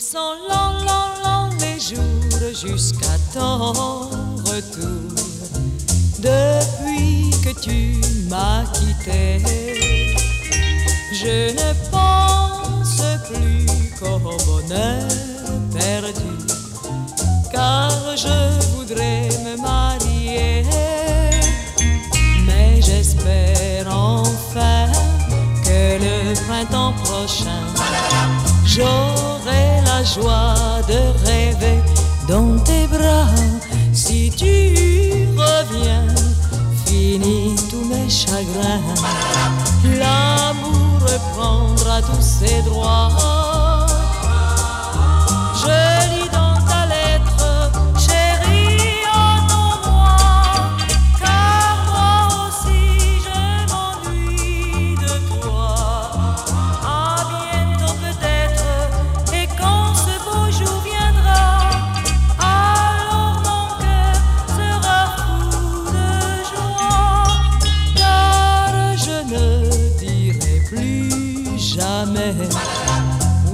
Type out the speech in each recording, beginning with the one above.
sont longs, longs, longs les jours jusqu'à ton retour. Depuis que tu m'as quitté, je ne pense plus qu'au bonheur perdu, car je voudrais me marier. Mais j'espère enfin que le printemps prochain, joie de rêver dans tes bras. Si tu reviens, finis tous mes chagrins. L'amour reprendra tous ses droits.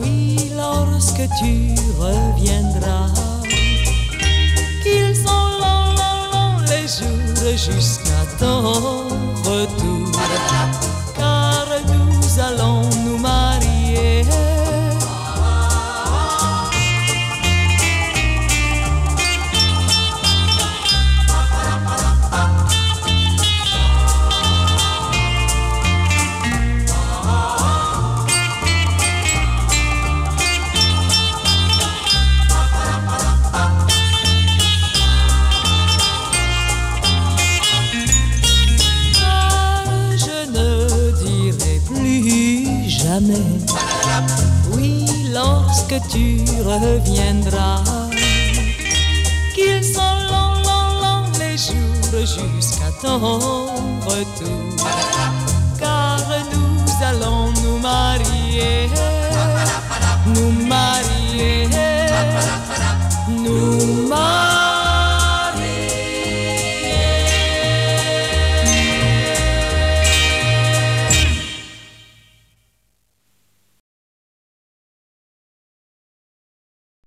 Oui, lorsque tu reviendras, qu'ils sont longs, longs, longs les jours jusqu'à ton retour, Oui, lorsque tu reviendras, qu'ils sont longs, longs, longs les jours jusqu'à ton retour. Car nous allons nous marier, nous marier, nous marier.